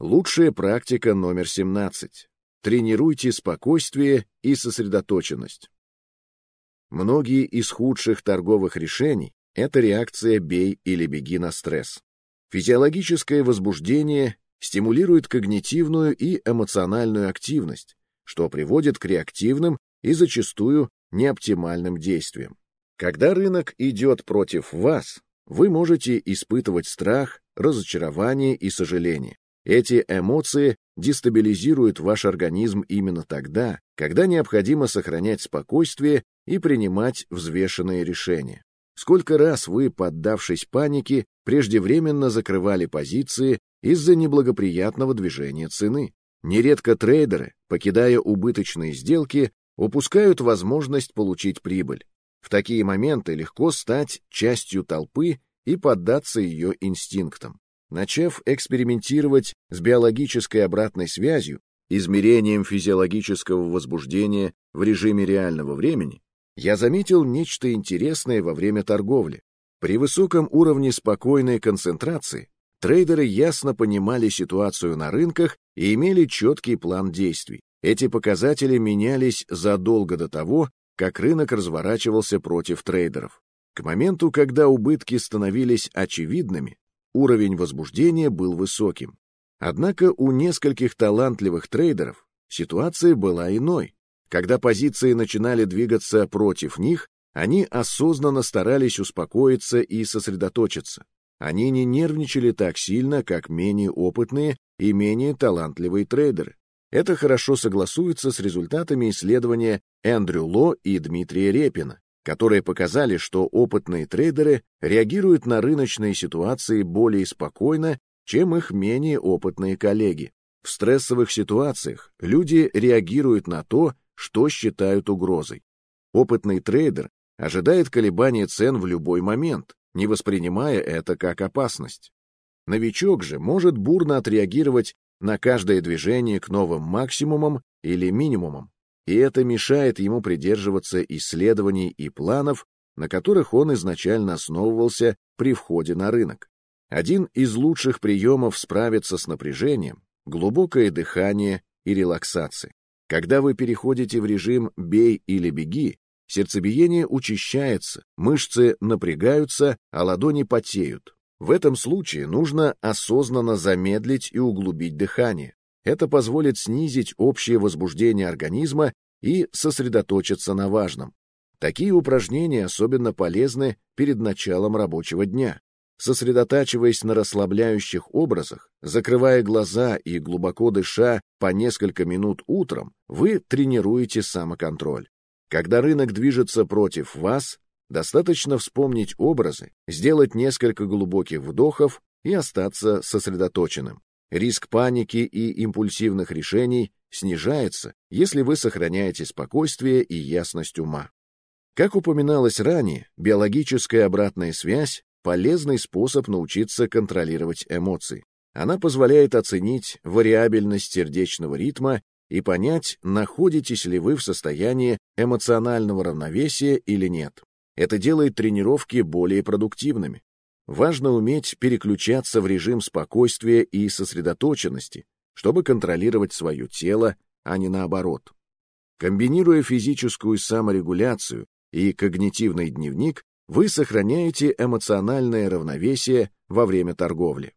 Лучшая практика номер 17. Тренируйте спокойствие и сосредоточенность. Многие из худших торговых решений – это реакция «бей или беги» на стресс. Физиологическое возбуждение стимулирует когнитивную и эмоциональную активность, что приводит к реактивным и зачастую неоптимальным действиям. Когда рынок идет против вас, вы можете испытывать страх, разочарование и сожаление. Эти эмоции дестабилизируют ваш организм именно тогда, когда необходимо сохранять спокойствие и принимать взвешенные решения. Сколько раз вы, поддавшись панике, преждевременно закрывали позиции из-за неблагоприятного движения цены? Нередко трейдеры, покидая убыточные сделки, упускают возможность получить прибыль. В такие моменты легко стать частью толпы и поддаться ее инстинктам. Начав экспериментировать с биологической обратной связью, измерением физиологического возбуждения в режиме реального времени, я заметил нечто интересное во время торговли. При высоком уровне спокойной концентрации трейдеры ясно понимали ситуацию на рынках и имели четкий план действий. Эти показатели менялись задолго до того, как рынок разворачивался против трейдеров. К моменту, когда убытки становились очевидными, уровень возбуждения был высоким. Однако у нескольких талантливых трейдеров ситуация была иной. Когда позиции начинали двигаться против них, они осознанно старались успокоиться и сосредоточиться. Они не нервничали так сильно, как менее опытные и менее талантливые трейдеры. Это хорошо согласуется с результатами исследования Эндрю Ло и Дмитрия Репина, которые показали, что опытные трейдеры реагируют на рыночные ситуации более спокойно, чем их менее опытные коллеги. В стрессовых ситуациях люди реагируют на то, что считают угрозой. Опытный трейдер ожидает колебания цен в любой момент, не воспринимая это как опасность. Новичок же может бурно отреагировать на каждое движение к новым максимумам или минимумам, и это мешает ему придерживаться исследований и планов, на которых он изначально основывался при входе на рынок. Один из лучших приемов справиться с напряжением – глубокое дыхание и релаксация. Когда вы переходите в режим «бей или беги», сердцебиение учащается, мышцы напрягаются, а ладони потеют. В этом случае нужно осознанно замедлить и углубить дыхание. Это позволит снизить общее возбуждение организма и сосредоточиться на важном. Такие упражнения особенно полезны перед началом рабочего дня. Сосредотачиваясь на расслабляющих образах, закрывая глаза и глубоко дыша по несколько минут утром, вы тренируете самоконтроль. Когда рынок движется против вас, Достаточно вспомнить образы, сделать несколько глубоких вдохов и остаться сосредоточенным. Риск паники и импульсивных решений снижается, если вы сохраняете спокойствие и ясность ума. Как упоминалось ранее, биологическая обратная связь – полезный способ научиться контролировать эмоции. Она позволяет оценить вариабельность сердечного ритма и понять, находитесь ли вы в состоянии эмоционального равновесия или нет. Это делает тренировки более продуктивными. Важно уметь переключаться в режим спокойствия и сосредоточенности, чтобы контролировать свое тело, а не наоборот. Комбинируя физическую саморегуляцию и когнитивный дневник, вы сохраняете эмоциональное равновесие во время торговли.